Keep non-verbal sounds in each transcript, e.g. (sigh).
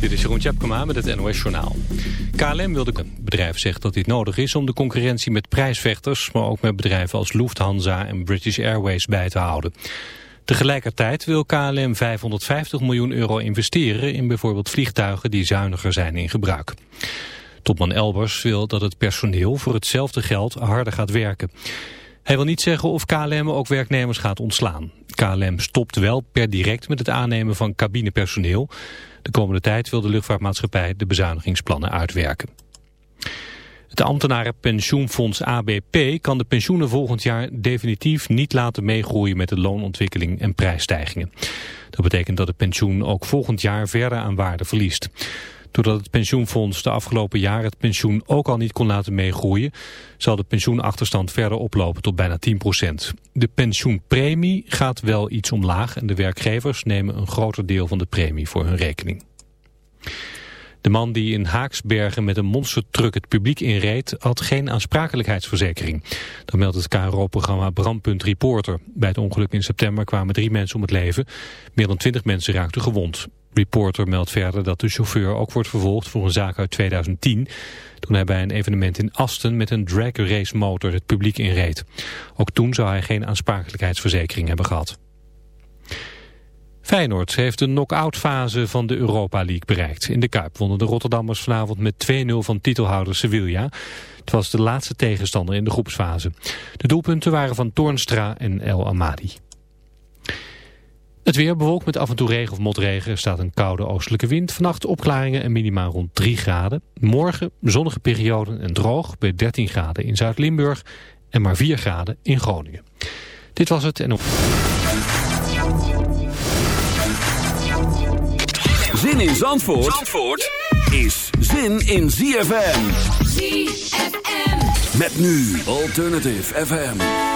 Dit is Jeroen Tjepkema met het NOS Journaal. KLM wil de het bedrijf zegt dat dit nodig is om de concurrentie met prijsvechters... maar ook met bedrijven als Lufthansa en British Airways bij te houden. Tegelijkertijd wil KLM 550 miljoen euro investeren... in bijvoorbeeld vliegtuigen die zuiniger zijn in gebruik. Topman Elbers wil dat het personeel voor hetzelfde geld harder gaat werken. Hij wil niet zeggen of KLM ook werknemers gaat ontslaan. KLM stopt wel per direct met het aannemen van cabinepersoneel. De komende tijd wil de luchtvaartmaatschappij de bezuinigingsplannen uitwerken. Het ambtenarenpensioenfonds ABP kan de pensioenen volgend jaar definitief niet laten meegroeien met de loonontwikkeling en prijsstijgingen. Dat betekent dat het pensioen ook volgend jaar verder aan waarde verliest. Doordat het pensioenfonds de afgelopen jaren het pensioen ook al niet kon laten meegroeien, zal de pensioenachterstand verder oplopen tot bijna 10%. De pensioenpremie gaat wel iets omlaag en de werkgevers nemen een groter deel van de premie voor hun rekening. De man die in Haaksbergen met een monstertruck het publiek inreed had geen aansprakelijkheidsverzekering. Dat meldt het KRO-programma Brandpunt Reporter. Bij het ongeluk in september kwamen drie mensen om het leven. Meer dan twintig mensen raakten gewond. Reporter meldt verder dat de chauffeur ook wordt vervolgd voor een zaak uit 2010... toen hij bij een evenement in Asten met een drag race motor het publiek inreed. Ook toen zou hij geen aansprakelijkheidsverzekering hebben gehad. Feyenoord heeft de knock-out fase van de Europa League bereikt. In de Kuip wonnen de Rotterdammers vanavond met 2-0 van titelhouder Sevilla. Het was de laatste tegenstander in de groepsfase. De doelpunten waren van Toornstra en El Amadi. Het weer bewolkt met af en toe regen of motregen. Er staat een koude oostelijke wind. Vannacht opklaringen en minimaal rond 3 graden. Morgen zonnige perioden en droog bij 13 graden in Zuid-Limburg en maar 4 graden in Groningen. Dit was het en op... Zin in Zandvoort, Zandvoort is zin in ZFM. ZFM. Met nu Alternative FM.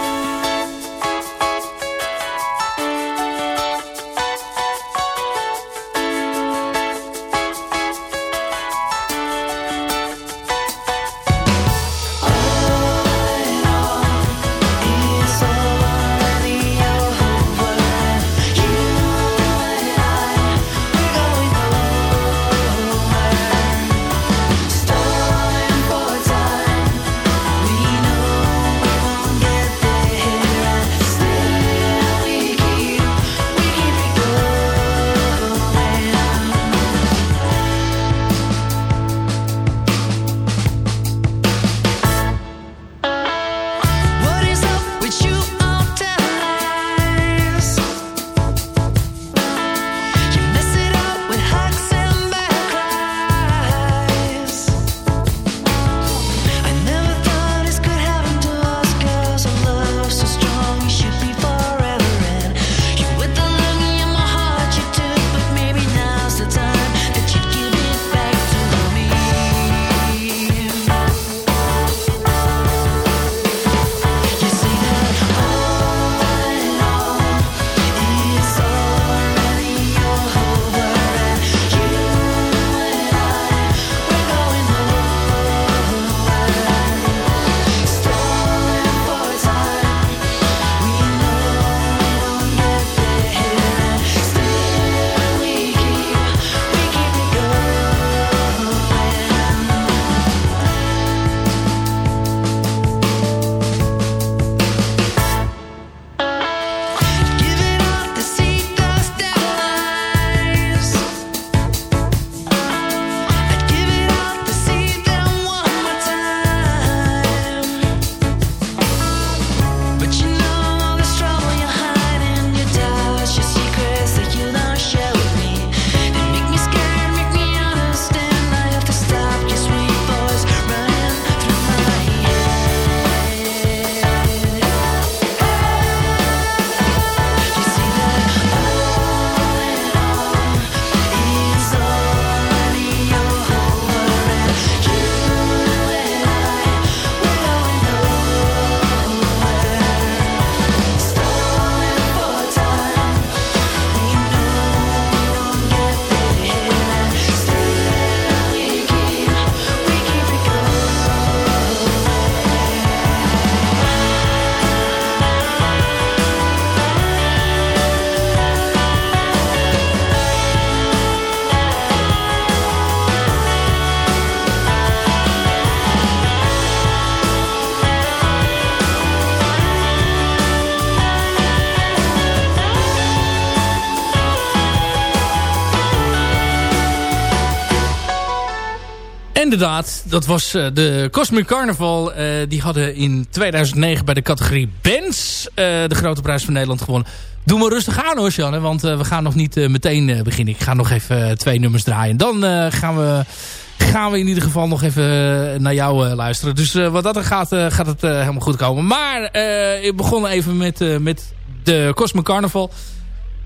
Inderdaad, dat was uh, de Cosmic Carnival. Uh, die hadden in 2009 bij de categorie Bands uh, de grote prijs van Nederland gewonnen. Doe maar rustig aan hoor, Janne, want we gaan nog niet meteen beginnen. Ik ga nog even twee nummers draaien. Dan gaan, we, gaan we in ieder geval nog even naar jou luisteren. Dus wat dat er gaat, gaat het helemaal goed komen. Maar ik begon even met, met de Cosmic Carnival.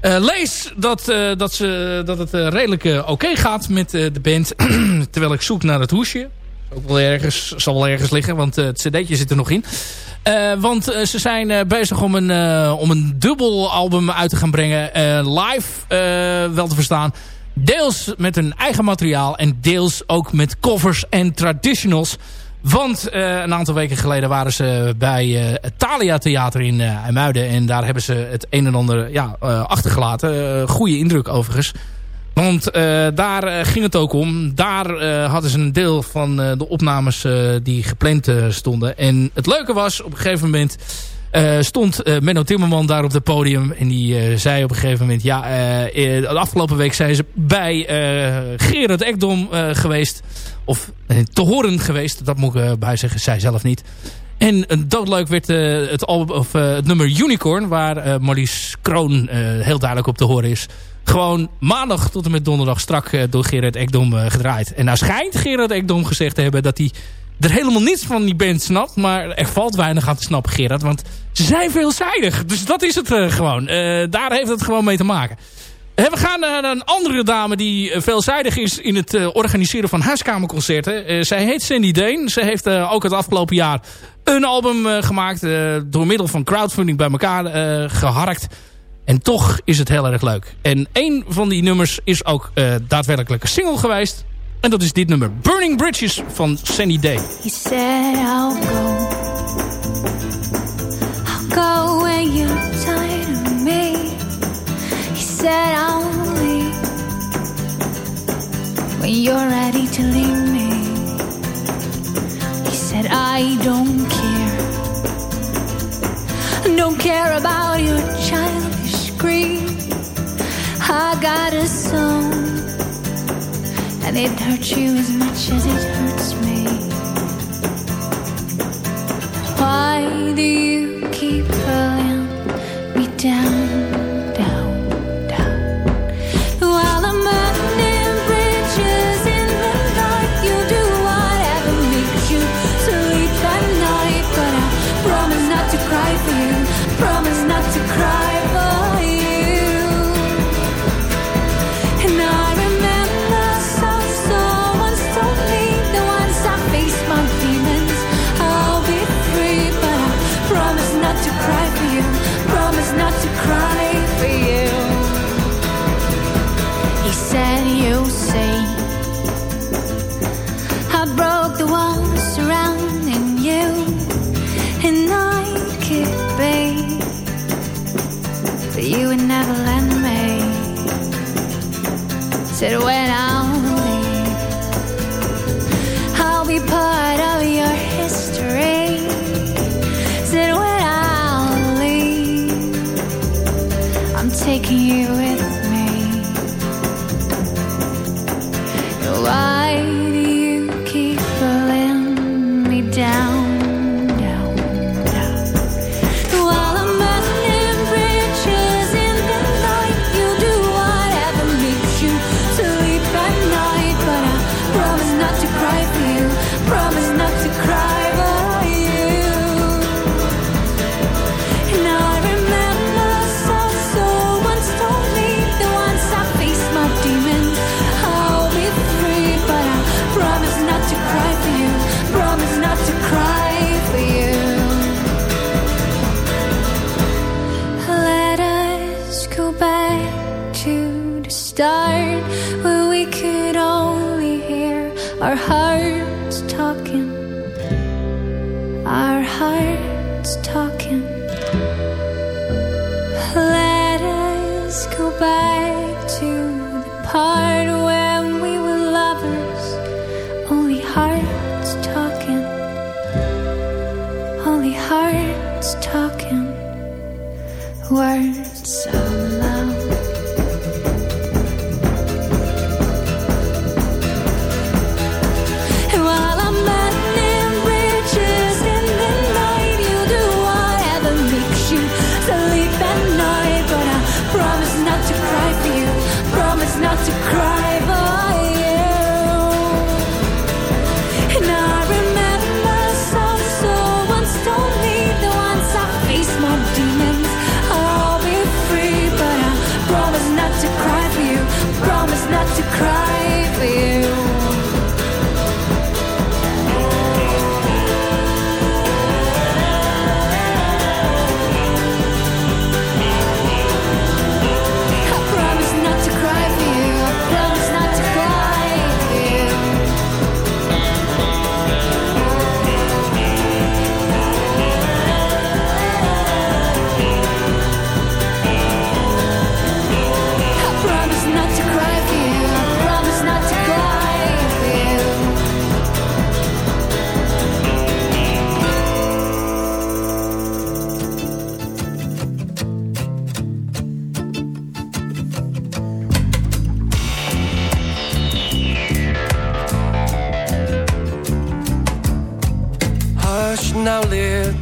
Uh, lees dat, uh, dat, ze, dat het uh, redelijk oké gaat met de band. (clears throat) Terwijl ik zoek naar het hoesje. Ook wel ergens, zal wel ergens liggen, want het cd'tje zit er nog in. want ze zijn bezig om een, om een dubbel album uit te gaan brengen. live wel te verstaan. Deels met hun eigen materiaal en deels ook met covers en traditionals. Want uh, een aantal weken geleden waren ze bij uh, het Thalia Theater in uh. En daar hebben ze het een en ander ja, achtergelaten. goede indruk overigens. Want daar ging het ook om. Daar hadden ze een deel van de opnames die gepland stonden. En het leuke was, op een gegeven moment... stond Menno Timmerman daar op het podium. En die zei op een gegeven moment... Ja, de afgelopen week zijn ze bij Gerard Ekdom geweest of eh, te horen geweest. Dat moet ik bij eh, zeggen. Zij zelf niet. En uh, doodleuk werd het, album, of, het nummer Unicorn. Waar Marlies Kroon heel duidelijk op te horen is. Gewoon maandag tot en met donderdag strak door Gerard Ekdom gedraaid. En nou schijnt Gerard Ekdom gezegd te hebben dat hij er helemaal niets van die band snapt. Maar er valt weinig aan te snappen Gerard. Want ze zijn veelzijdig. Dus dat is het gewoon. daar heeft het gewoon mee te maken. We gaan naar een andere dame die eh, veelzijdig is in het eh, organiseren van huiskamerconcerten. Zij heet Sandy Deen. Ze heeft ook het afgelopen jaar een album gemaakt. door middel van crowdfunding bij elkaar geharkt. En toch is het heel erg leuk. En een van die nummers is ook daadwerkelijk een single geweest. En dat is dit nummer. Burning Bridges van Sandy Day. He said I'll go. I'll go when you're tired of me. said I'll leave when you're ready to leave me. He said I don't care, don't care about your childish greed. I got a song, and it hurts you as much as it hurts me. Why do you keep pulling me down?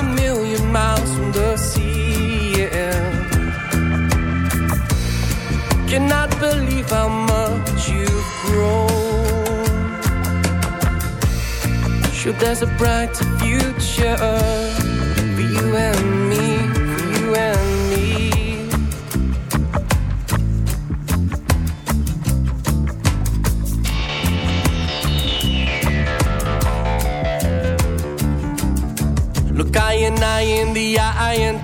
A million miles from the sea. Yeah. Cannot believe how much you've grown. Sure, there's a brighter future for you and me,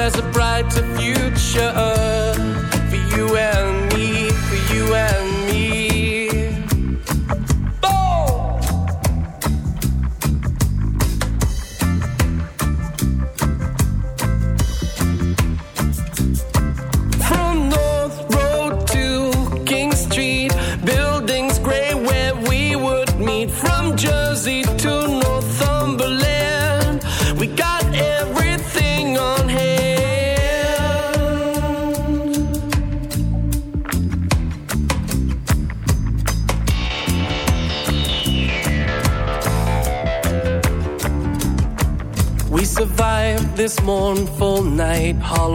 there's a brighter future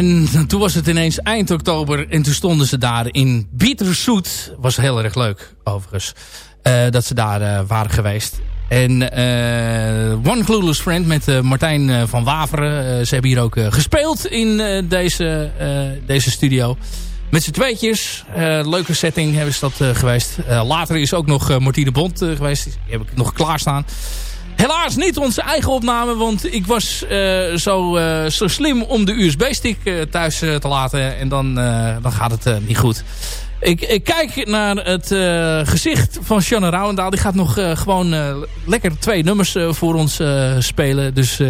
En toen was het ineens eind oktober en toen stonden ze daar in Bitterzoet. Was heel erg leuk overigens. eh, dat ze daar eh, waren geweest. En eh, One Clueless Friend met Martijn van Waveren. Ze hebben hier ook gespeeld in deze, deze studio. Met z'n tweetjes. Leuke setting hebben ze dat geweest. Later is ook nog Martine Bond geweest. Die heb ik nog klaarstaan. Helaas niet onze eigen opname, want ik was eh, zo, eh, zo slim om de USB-stick eh, thuis te laten. En dan, dan gaat het niet goed. Ik, ik kijk naar het gezicht van Shanna Rouwendaal. Die gaat nog gewoon lekker twee nummers voor ons spelen. Dus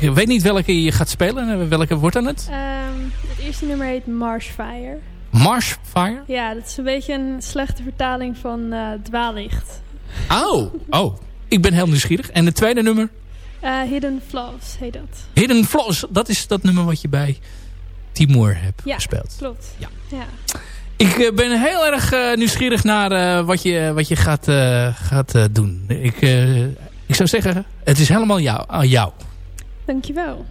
ik weet niet welke je gaat spelen. Welke wordt dan het? Ehm, het eerste nummer heet Marshfire. Marshfire? Ja, dat is een beetje een slechte vertaling van dwaallicht. Oh, oh. Ik ben heel nieuwsgierig. En het tweede nummer? Uh, Hidden Flaws heet dat. Hidden Flaws, dat is dat nummer wat je bij Timur hebt ja, gespeeld. klopt. Ja. ja. Ik uh, ben heel erg uh, nieuwsgierig naar wat je, wat je gaat, gaat doen. Ik, ik zou zeggen, het is helemaal jou, aan jou. Dankjewel.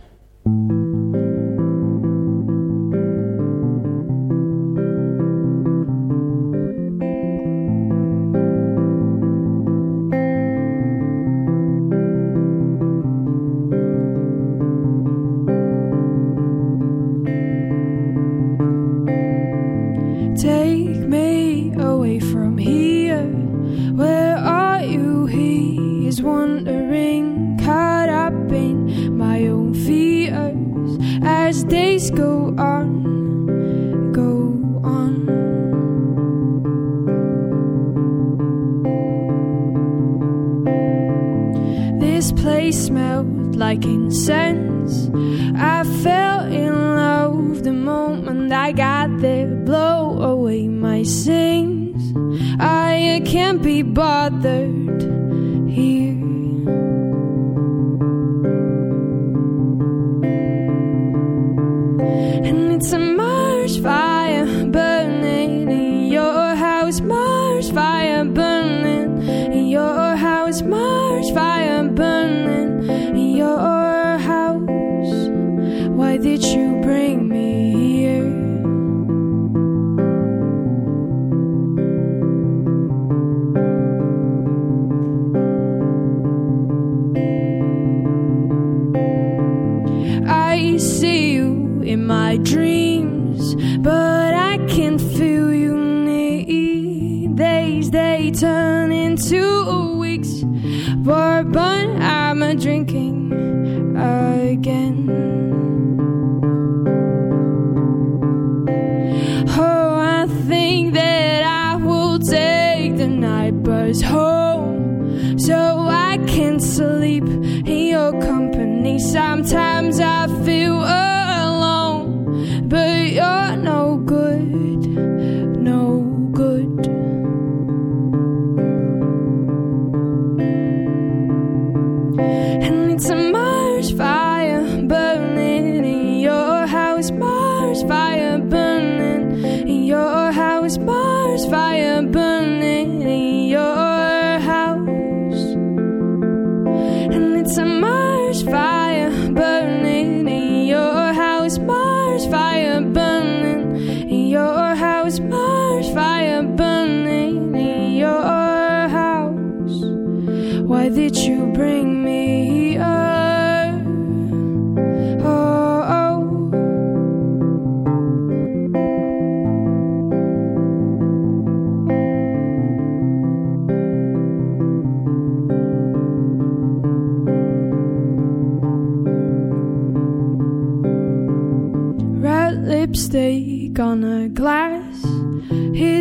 so I can sleep in your company. Sometimes I feel.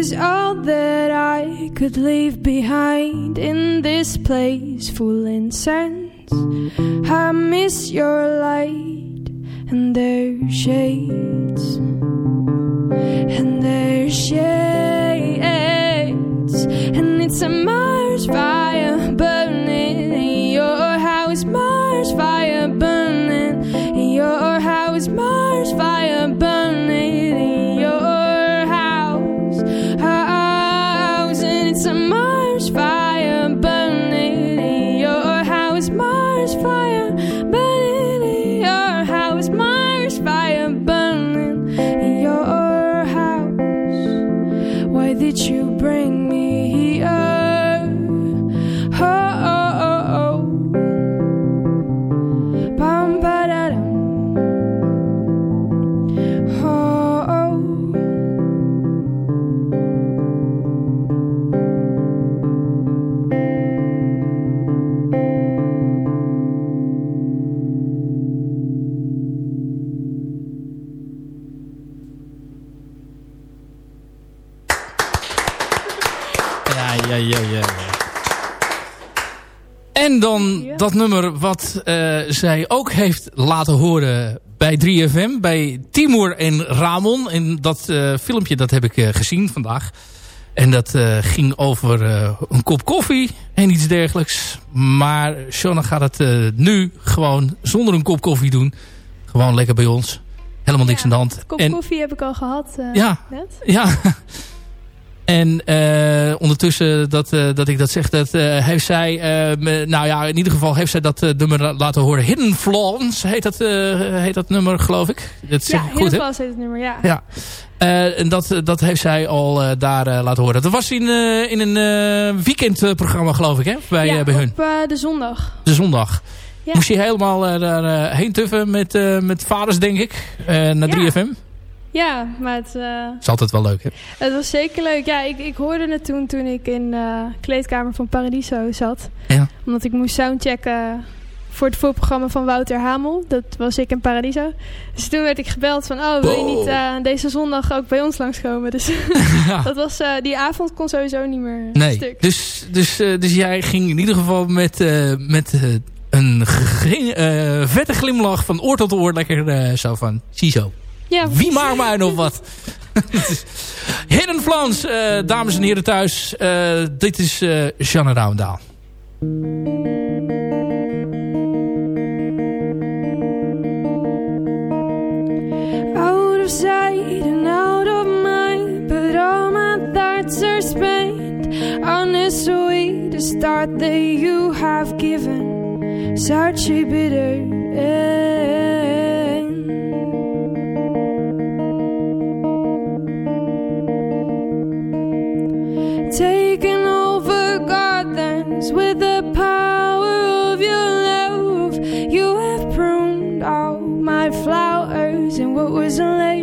Is all that I could leave behind in this place full incense. I miss your light and their shades and their shades and it's a Mars fire that you bring En dan dat nummer wat eh, zij ook heeft laten horen bij 3FM. Bij Timur en Ramon. En dat eh, filmpje dat heb ik eh, gezien vandaag. En dat ging over een kop koffie en iets dergelijks. Maar Shona gaat het nu gewoon zonder een kop koffie doen. Gewoon lekker bij ons. Helemaal niks aan de hand. Kop koffie heb ik al gehad ja, net. Ja, En uh, ondertussen dat, uh, dat ik dat zeg, dat uh, heeft zij, nou ja, in ieder geval heeft zij dat nummer laten horen. Hidden Flaws heet dat, heet dat nummer, geloof ik. Dat ja, Hidden Flaws heet het nummer, ja. ja. en dat, dat heeft zij al daar laten horen. Dat was in, in een weekendprogramma, geloof ik, hè? Bij, ja, bij hun. op de zondag. De zondag. Ja. Moest je helemaal daar heen tuffen met, met vaders, denk ik, naar 3FM? Ja, maar het... Uh, is altijd wel leuk, hè? Het was zeker leuk. Ja, ik, ik hoorde het toen toen ik in de uh, kleedkamer van Paradiso zat. Ja. Omdat ik moest soundchecken voor het voorprogramma van Wouter Hamel. Dat was ik in Paradiso. Dus toen werd ik gebeld van... Oh, wil je niet uh, deze zondag ook bij ons langskomen? Dus ja. (laughs) (laughs) dat was, uh, die avond kon sowieso niet meer nee. stuk. Dus, dus, uh, dus jij ging in ieder geval met, met een vette glimlach van oor tot oor lekker zo van... Ziezo. Ja, Wie maakt mij nog wat? (laughs) Hidden Flans, uh, dames en heren thuis. Uh, dit is uh, Jeanne Roundaal. Out of sight and out of mind But all my thoughts are spent On this way to start that you have given Such a bitter end and what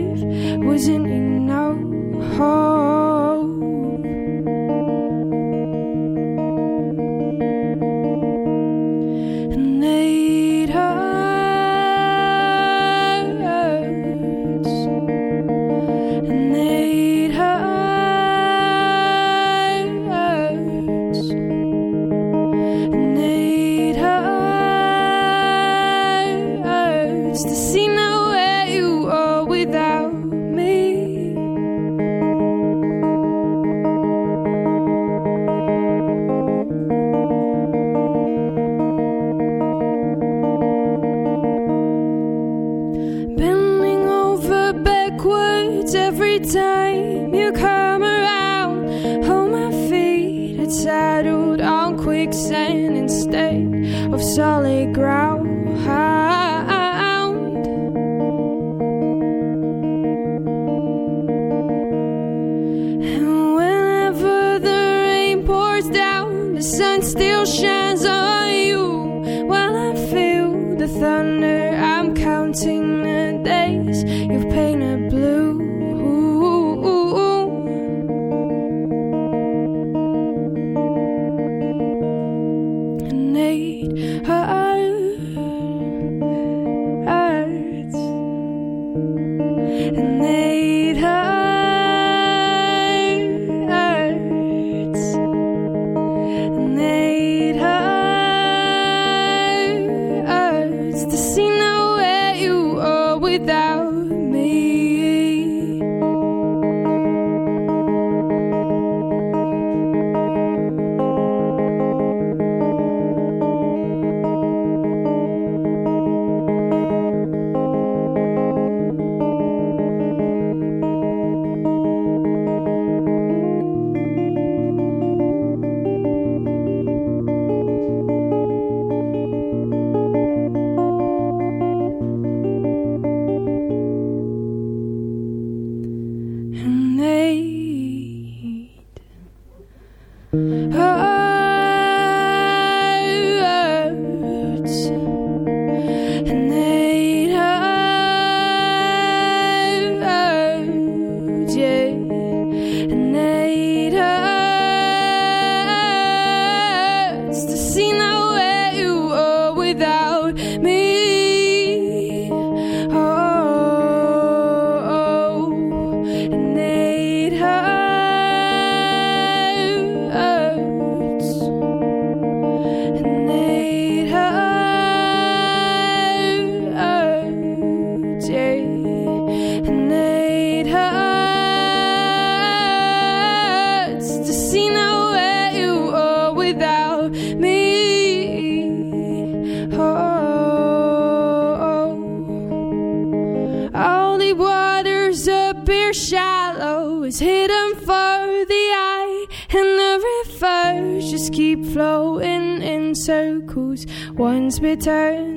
circles. Once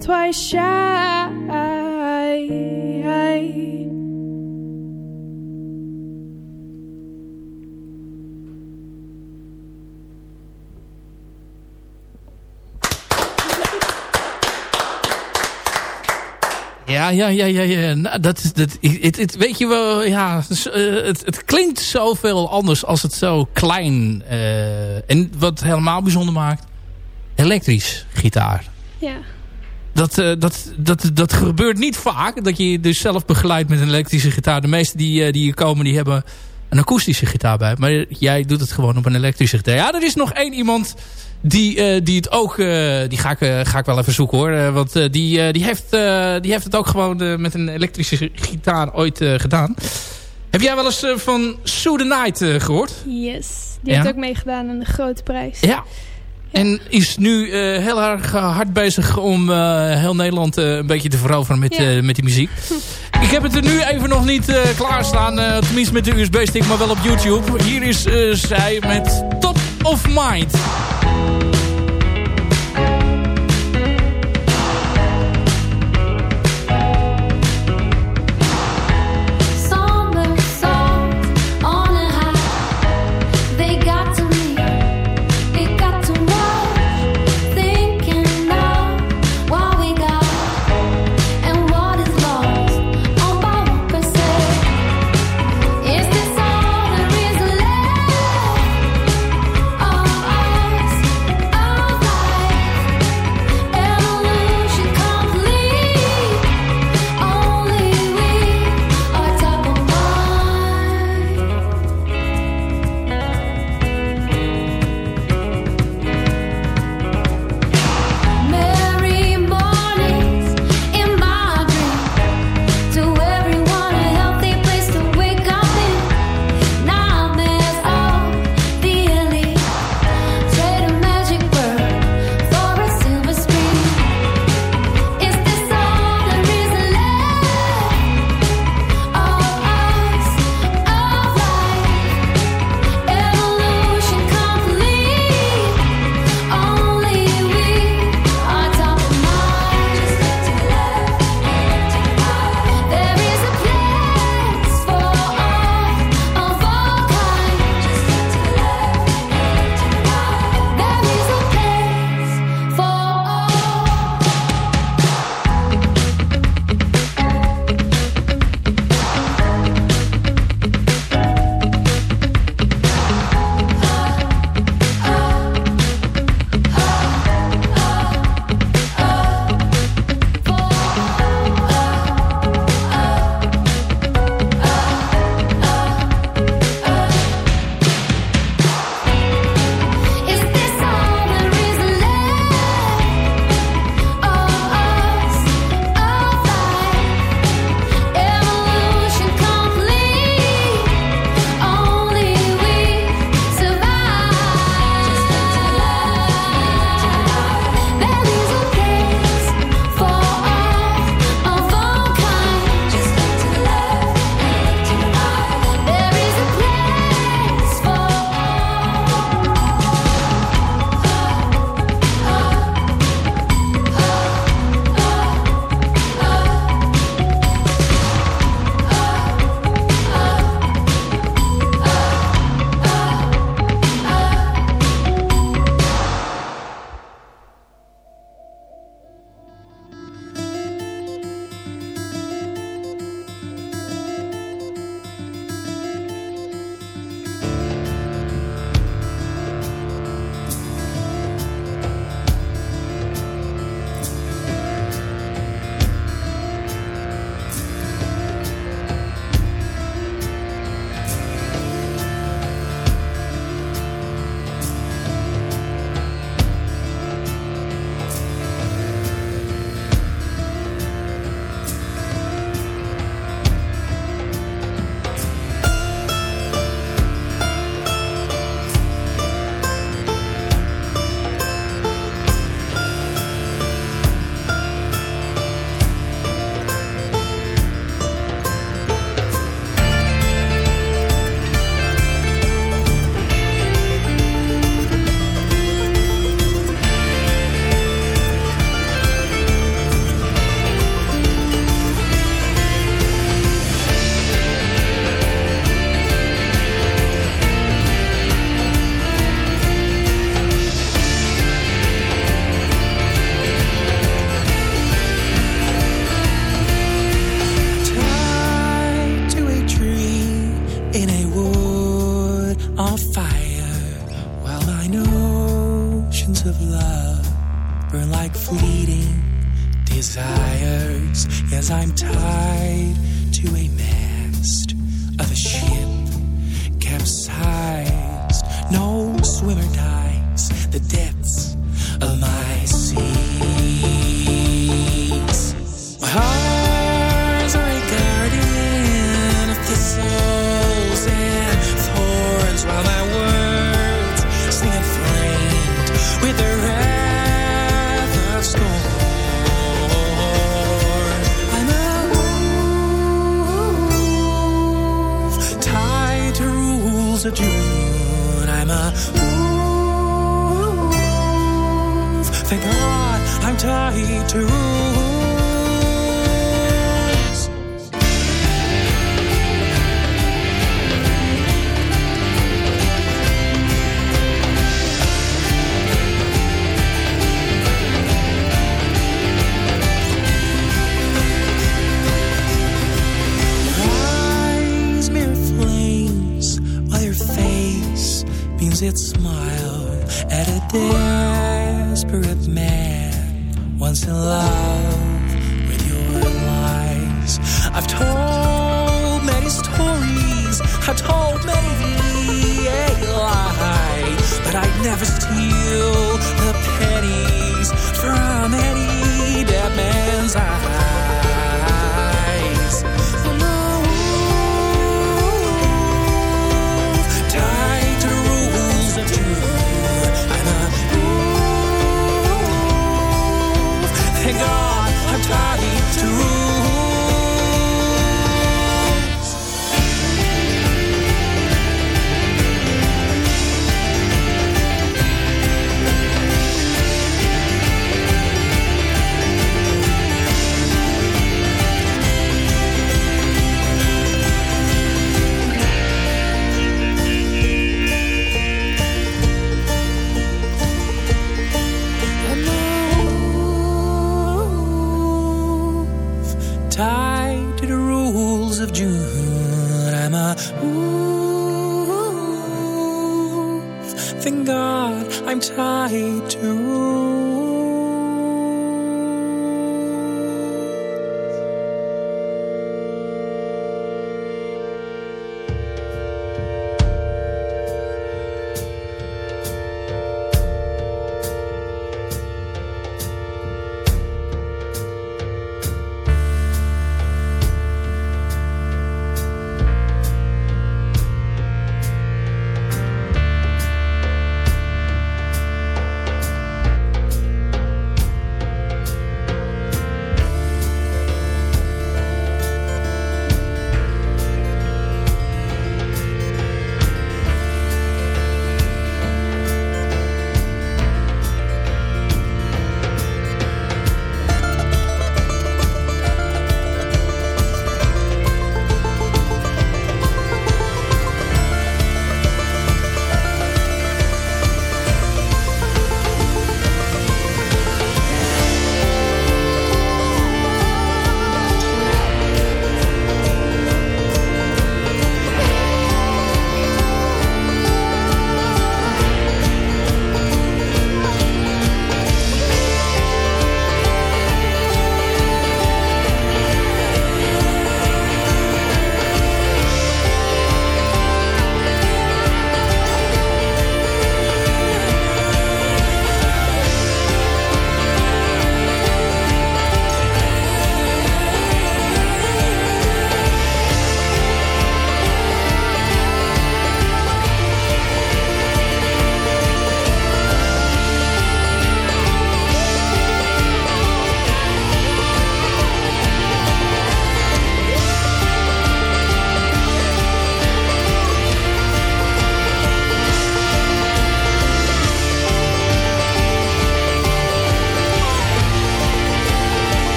twice shy. Ja, ja, ja, ja. ja. Nou, dat, dat, het, weet je wel, ja, uh, het, het klinkt zoveel anders als het zo klein. Uh, en wat helemaal bijzonder maakt, elektrisch gitaar. Ja. Dat, uh, dat, dat, dat gebeurt niet vaak, dat je dus zelf begeleidt met een elektrische gitaar. De meeste die, die hier komen, die hebben een akoestische gitaar bij. Maar jij doet het gewoon op een elektrische gitaar. Ja, er is nog één iemand die, uh, die het ook, die ga ik, ga ik wel even zoeken hoor. want die, die, heeft, die heeft het ook gewoon met een elektrische gitaar ooit gedaan. Heb jij wel eens van Sue the Night gehoord? Yes, die ja? heeft ook meegedaan aan de grote prijs. Ja. En is nu heel erg hard bezig om heel Nederland een beetje te veroveren met, met die muziek. (laughs) Ik heb het er nu even nog niet klaarstaan. tenminste met de USB-stick, maar wel op YouTube. Hier is zij met Top of Mind.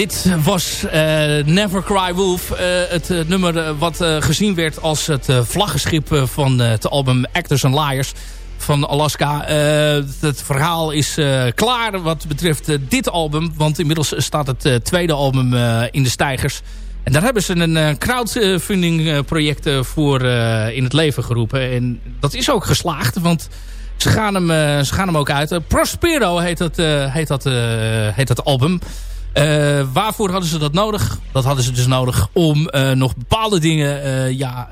Dit was Never Cry Wolf. het nummer wat gezien werd als het vlaggenschip van het album Actors and Liars van Alaska. het verhaal is klaar wat betreft dit album. Want inmiddels staat het tweede album in de stijgers. En daar hebben ze een crowdfunding project voor in het leven geroepen. En dat is ook geslaagd, want ze gaan hem, ze gaan hem ook uit. Prospero heet dat, heet dat, heet dat album. Waarvoor hadden ze dat nodig? Dat hadden ze dus nodig om nog bepaalde dingen ja,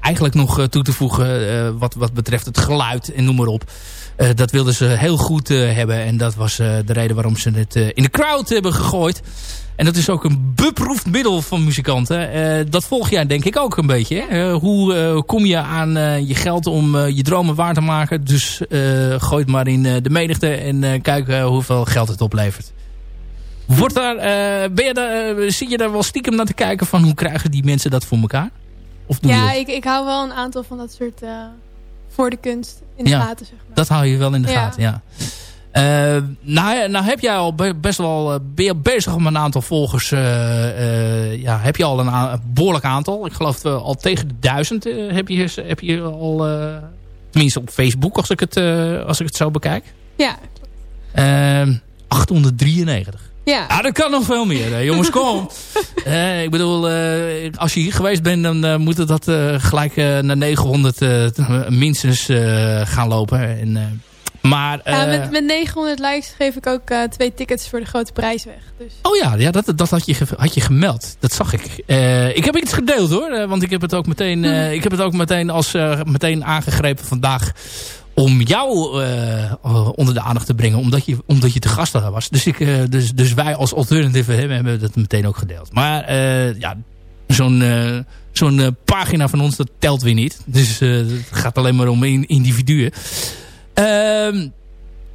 eigenlijk nog toe te voegen wat, wat betreft het geluid en noem maar op. dat wilden ze heel goed hebben en dat was de reden waarom ze het in de crowd hebben gegooid. En dat is ook een beproefd middel van muzikanten. Dat volg jij denk ik ook een beetje. Hè? Hoe kom je aan je geld om je dromen waar te maken? Dus gooi het maar in de menigte en kijk hoeveel geld het oplevert. Wordt daar, ben je daar, zie je daar wel stiekem naar te kijken van hoe krijgen die mensen dat voor elkaar? Of ja, ik, ik hou wel een aantal van dat soort voor de kunst in de gaten. Zeg maar. Dat hou je wel in de gaten, ja. Uh, nou, nou heb jij al best wel eh, ben je bezig om een aantal volgers. Uh, ja, heb je al een, een behoorlijk aantal. Ik geloof al tegen de duizend heb, je, heb je al. tenminste op Facebook als ik het, als ik het zo bekijk. Ja. 893. Ja. ja, dat kan nog veel meer. jongens, kom. (laughs) ik bedoel, als je hier geweest bent, dan moet het dat gelijk naar 900 (laughs) minstens gaan lopen. En maar, met, eh, met 900 likes geef ik ook uh, twee tickets voor de grote prijs weg. Dus. Oh ja, ja dat, dat had, je, had je gemeld. Dat zag ik. Uh, ik heb iets gedeeld hoor. want ik heb het ook meteen, mhm. ik heb het ook meteen, als, meteen aangegrepen vandaag om jou onder de aandacht te brengen. Omdat je, omdat je te gast was. Dus, ik, dus, dus wij als alternative hebben, hebben dat meteen ook gedeeld. Maar ja, zo'n zo'n pagina van ons, dat telt weer niet. Dus het gaat alleen maar om individuen. Ehm,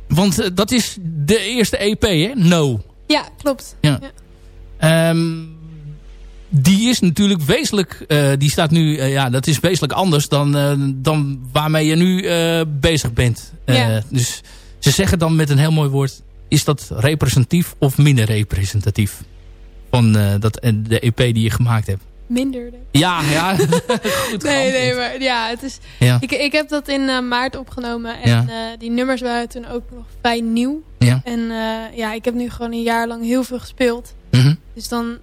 want eh, dat is de eerste EP, hè? No. Ja, klopt. Ja. Ehm, die is natuurlijk wezenlijk... Uh, die staat nu... Uh, ja, dat is wezenlijk anders dan, dan waarmee je nu bezig bent. Ja. Dus ze zeggen dan met een heel mooi woord... Is dat representatief of minder representatief? Van dat, de EP die je gemaakt hebt. Minder. Ja, ja. (laughs) Goed nee, nee, maar ja, het is. Ja. Ik, ik heb dat in maart opgenomen en ja. die nummers waren toen ook nog vrij nieuw. Ja. En ja, ik heb nu gewoon een jaar lang heel veel gespeeld. Mm -hmm. Dus dan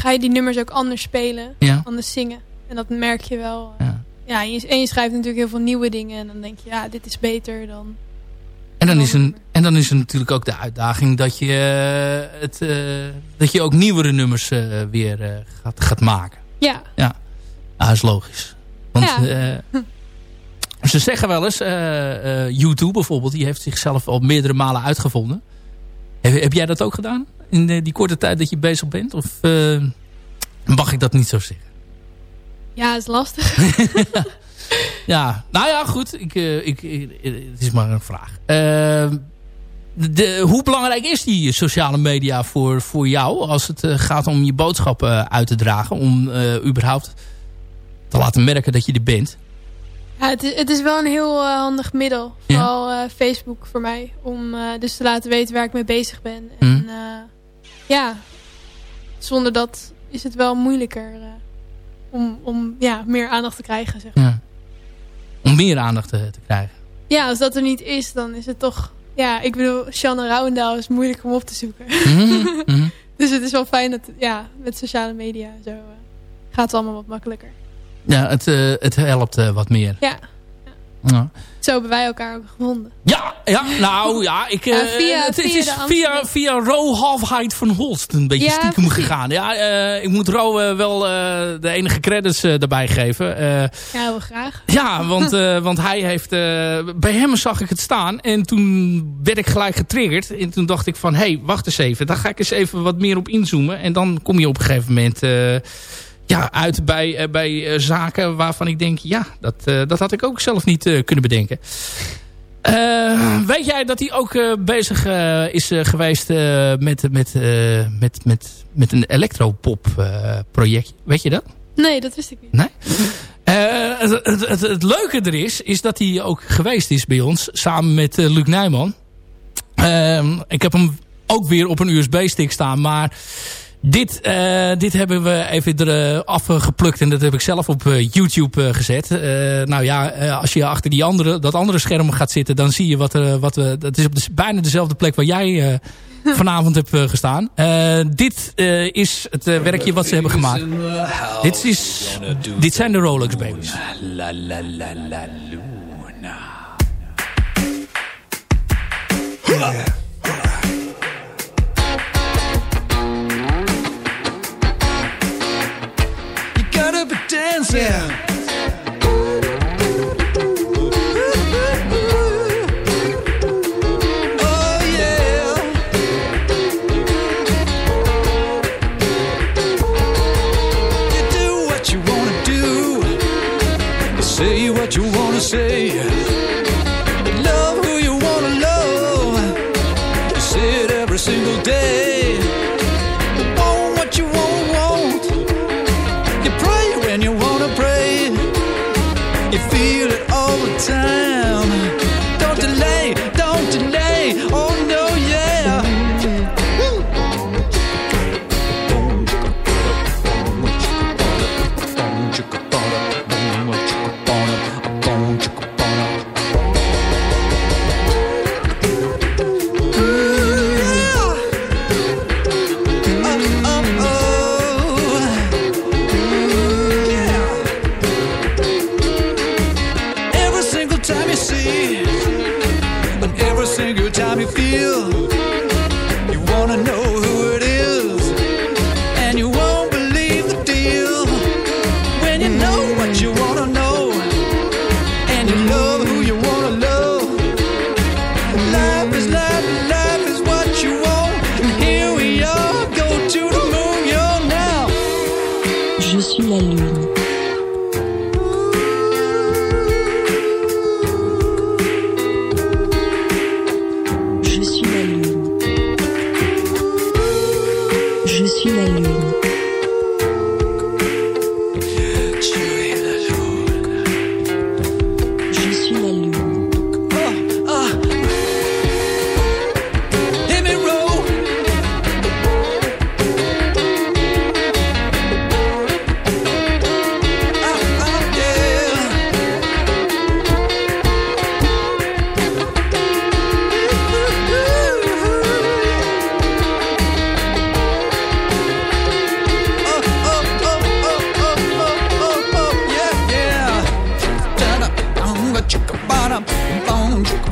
ga je die nummers ook anders spelen, ja. anders zingen. En dat merk je wel. Ja. ja en, je, en je schrijft natuurlijk heel veel nieuwe dingen en dan denk je, ja, dit is beter dan en dan, is een, en dan is er natuurlijk ook de uitdaging dat je, het, uh, dat je ook nieuwere nummers uh, weer uh, gaat, gaat maken. Ja. Ja, ah, dat is logisch. Want ja. (laughs) ze zeggen wel eens, YouTube bijvoorbeeld, die heeft zichzelf al meerdere malen uitgevonden. Heb, heb jij dat ook gedaan? In die korte tijd dat je bezig bent? Of mag ik dat niet zo zeggen? Ja, is lastig. (laughs) (laughs) ja, nou ja, goed. Ik, ik, het is maar een vraag. Ehm, de, hoe belangrijk is die sociale media voor, voor jou als het uh, gaat om je boodschappen uit te dragen? Om uh, überhaupt te laten merken dat je er bent? Ja, het, is, het is wel een heel handig middel. Vooral Facebook voor mij. Om dus te laten weten waar ik mee bezig ben. En mm. Ja, zonder dat is het wel moeilijker om, om ja, meer aandacht te krijgen. Zeg maar. ja. Om meer aandacht te, te krijgen? Ja, als dat er niet is, dan is het toch ja, ik bedoel, Shannon Rouwendaal is moeilijk om op te zoeken. Mhm, mhm. (laughs) dus het is wel fijn dat, ja, met sociale media zo uh, gaat het allemaal wat makkelijker. Ja, het, uh, het helpt wat meer. Ja. Ja. Zo hebben wij elkaar ook gevonden. Ja, ja nou ja, ik, ja, via, het, via is via, via Ro Halfheid van Holst een beetje ja, stiekem gegaan. Ja, uh, ik moet Ro uh, wel uh, de enige credits daarbij geven. ja, wel graag. Ja, want, want hij heeft... bij hem zag ik het staan en toen werd ik gelijk getriggerd. En toen dacht ik van, hé, hey, wacht eens even. Daar ga ik eens even wat meer op inzoomen. En dan kom je op een gegeven moment ja, uit bij, eh, bij eh, zaken waarvan ik denk... ja, dat, eh, dat had ik ook zelf niet kunnen bedenken. Weet jij dat hij ook bezig is geweest met, met, met, met, met een Elektropop-project? Weet je dat? Nee, dat wist ik niet. Nee? Het, het, het, het, leuke er is, is dat hij ook geweest is bij ons. Samen met Luc Nijman. Ehm, ik heb hem ook weer op een USB-stick staan. Maar dit, eh, dit hebben we even eh, eraf geplukt en dat heb ik zelf op eh, YouTube gezet. Nou ja, als je achter die andere, dat andere scherm gaat zitten, dan zie je wat, wat we... Dat is op de, bijna dezelfde plek waar jij (laughs) vanavond hebt gestaan. dit is het werkje wat ze hebben gemaakt. Dit, is, dit zijn de Rolex Babies. La, la, la, la, dancing. Yeah. chicka bottom, boom chicka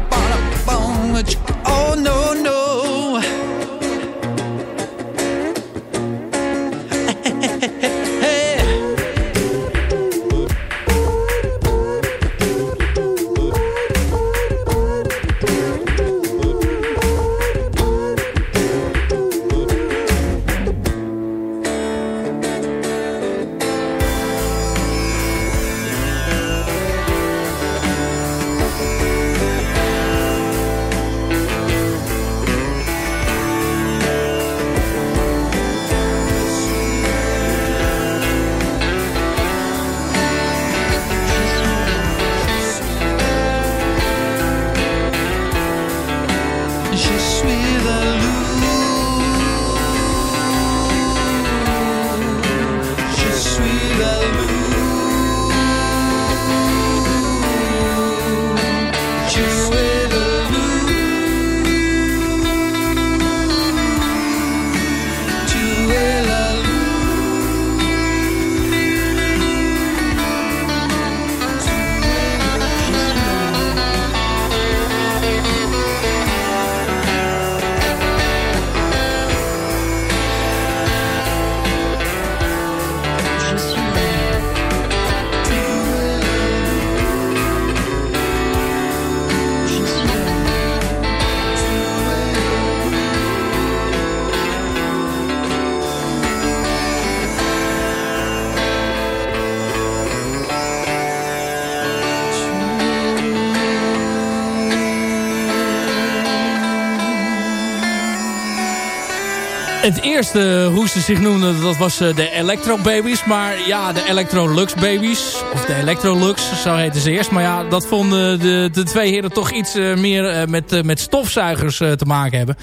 Het eerste hoe ze zich noemden, dat was eh, de Electro Babies. Maar ja, de Electrolux Babies. Of de Electrolux, zo heten ze eerst. Maar ja, dat vonden de, de twee heren toch iets eh, meer eh, met, met stofzuigers te maken hebben.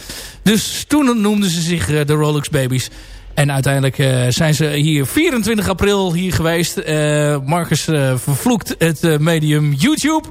Dus toen noemden ze zich de Rolex Babies. En uiteindelijk zijn ze hier 24 april hier geweest. Marcus vervloekt het medium YouTube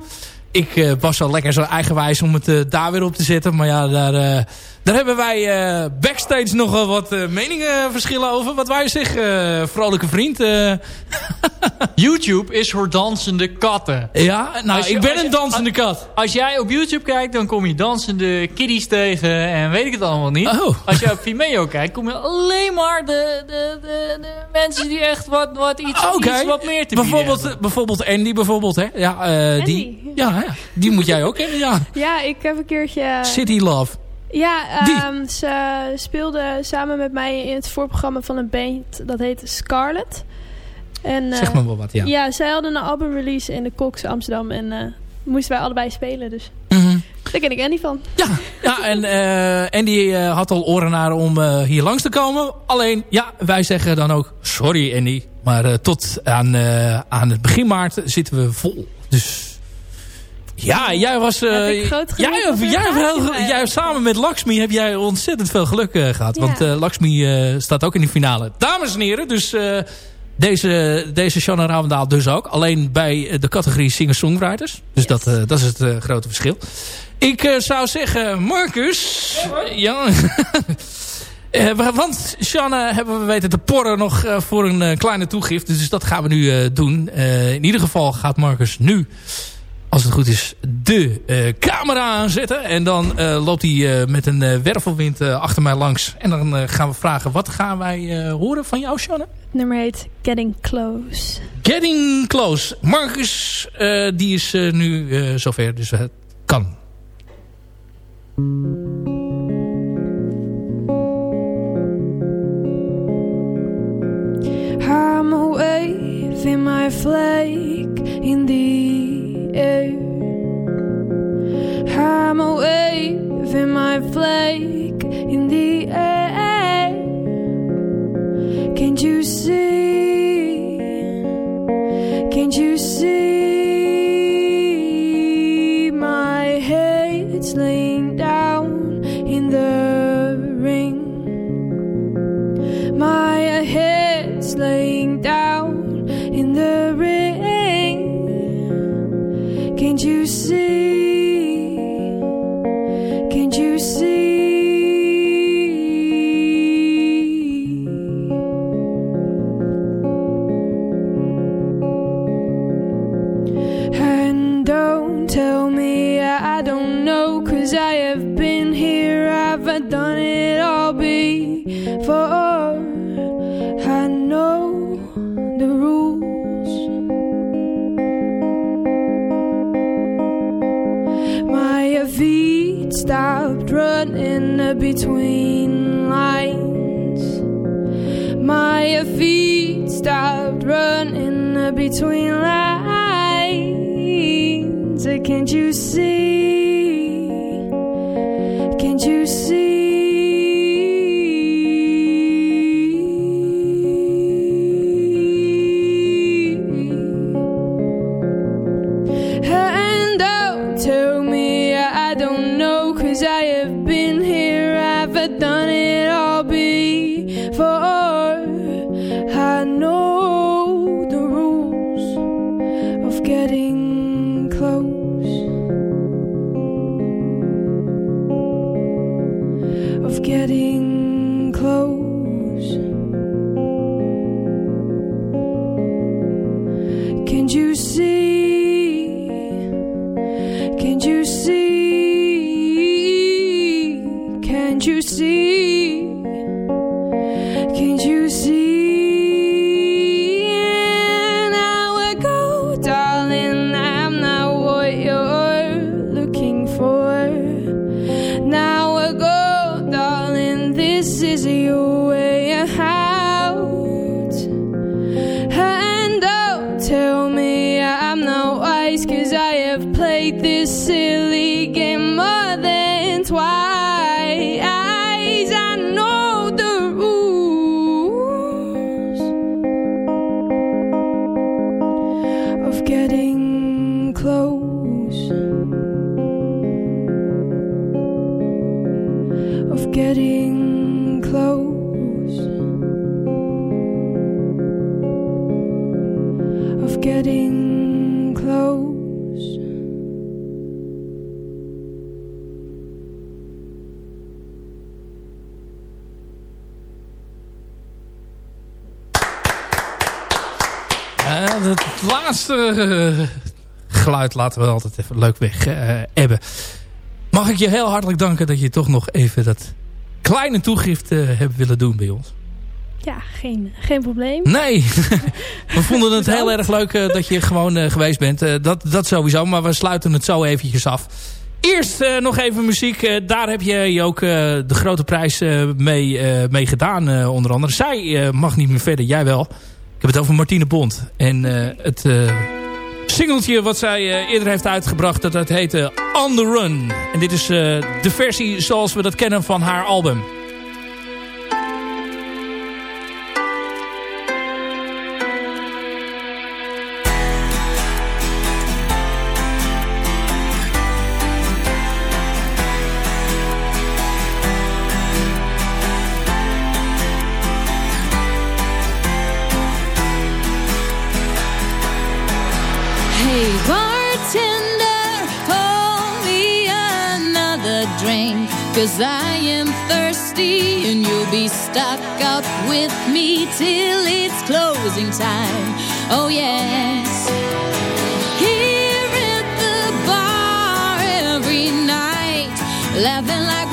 ik was al lekker zo eigenwijs om het daar weer op te zetten. Maar ja, daar, daar hebben wij backstage nog wel wat meningenverschillen over. Wat wij zeggen, vrolijke vriend. (laughs) YouTube is voor dansende katten. Ja, nou, ik ben een dansende kat. Als jij op YouTube kijkt, dan kom je dansende kiddies tegen en weet ik het allemaal niet. Oh. Als je op Vimeo kijkt, kom je alleen maar de, de, de, de mensen die echt wat, wat iets, okay. iets wat meer te bijvoorbeeld, bieden Bijvoorbeeld Andy, bijvoorbeeld. Hè? Ja, die, ja, ja, die moet jij ook kennen, ja. Ja, ik heb een keertje... City Love. Ja, um, ze speelde samen met mij in het voorprogramma van een band. Dat heet Scarlet. En, zeg maar wel wat, ja. Ja, zij hadden een albumrelease in de Cox Amsterdam. En uh, moesten wij allebei spelen, dus... Mm -hmm. Daar ken ik Andy van. Ja, ja en uh, Andy uh, had al oren naar om uh, hier langs te komen. Alleen, ja, wij zeggen dan ook... Sorry Andy, maar tot aan, aan het begin maart zitten we vol. Dus... Ja, jij was... Uh, jij, jij, jij, jij, samen met Lakshmi heb jij ontzettend veel geluk uh, gehad. Ja. Want uh, Lakshmi staat ook in de finale. Dames en heren, dus deze, deze Shanna Ravendaal dus ook. Alleen bij de categorie singer-songwriters. Dus yes. dat, dat is het grote verschil. Ik zou zeggen, Marcus... Ja, (laughs) want Shanna hebben we weten te porren nog voor een kleine toegift. Dus dat gaan we nu doen. in ieder geval gaat Marcus nu als het goed is, de uh, camera aanzetten. En dan uh, loopt hij uh, met een wervelwind achter mij langs. En dan gaan we vragen, wat gaan wij horen van jou, Shanna? Het nummer heet Getting Close. Getting Close. Marcus, die is nu zover, dus het kan. I'm a wave in my flake in the. I'm a wave in my flake in the air. Can't you see? Geluid laten we altijd even leuk weg eh, hebben. Mag ik je heel hartelijk danken dat je toch nog even dat kleine toegifte hebt willen doen bij ons. Ja, geen, geen probleem. Nee, (laughs) we vonden het heel erg leuk eh, dat je gewoon eh, geweest bent. Eh, dat, dat sowieso, maar we sluiten het zo eventjes af. Eerst eh, nog even muziek. Eh, daar heb je ook eh, de grote prijs eh, mee, eh, mee gedaan, eh, onder andere. Zij eh, mag niet meer verder, jij wel. Ik heb het over Martine Bond. En eh, het eh, singeltje wat zij eh, eerder heeft uitgebracht, dat, dat heette On The Run. En dit is eh, de versie zoals we dat kennen van haar album. Cause I am thirsty and you'll be stuck up with me till it's closing time. Oh yes. Here at the bar every night Laughing like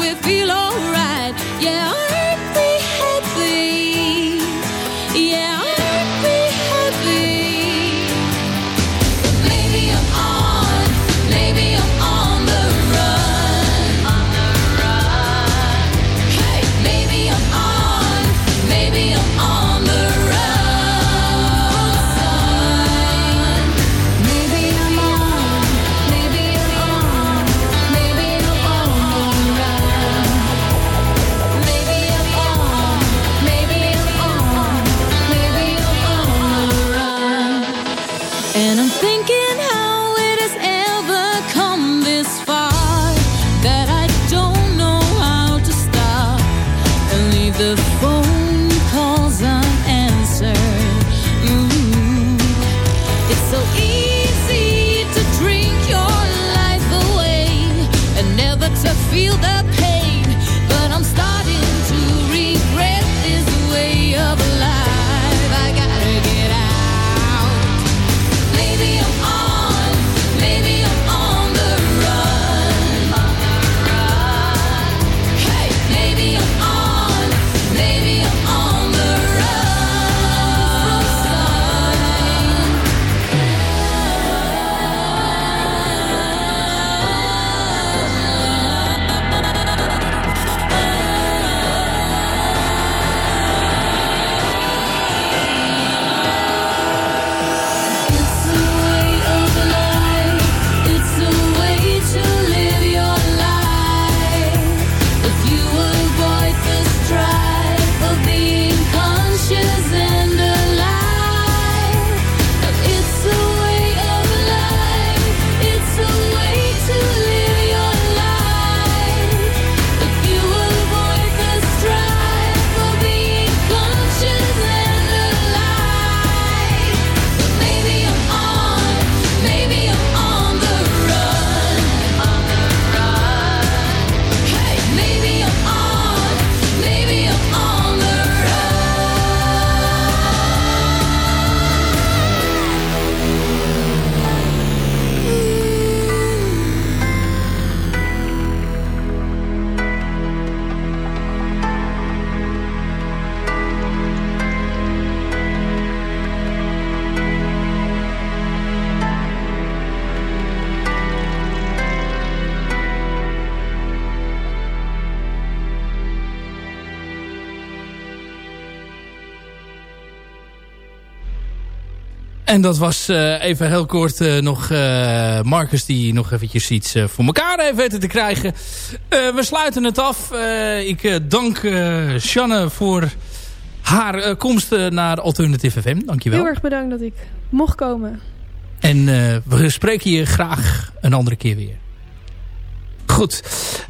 En dat was eh, even heel kort eh, nog eh, Marcus die nog eventjes iets voor elkaar heeft weten te krijgen. We sluiten het af. Ik dank eh Sjanne voor haar komst naar Alternative FM. Dankjewel. Heel erg bedankt dat ik mocht komen. En we spreken je graag een andere keer weer. Goed.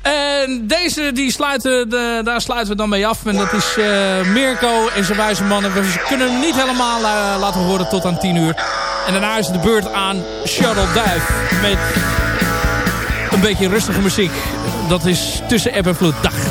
En deze, die sluiten de, daar sluiten we dan mee af. En dat is eh, Mirko en zijn wijze mannen. We kunnen niet helemaal eh, laten horen tot aan 10 uur. En daarna is de beurt aan Charlotte Dive. Met een beetje rustige muziek. Dat is tussen app en vloed. Dag.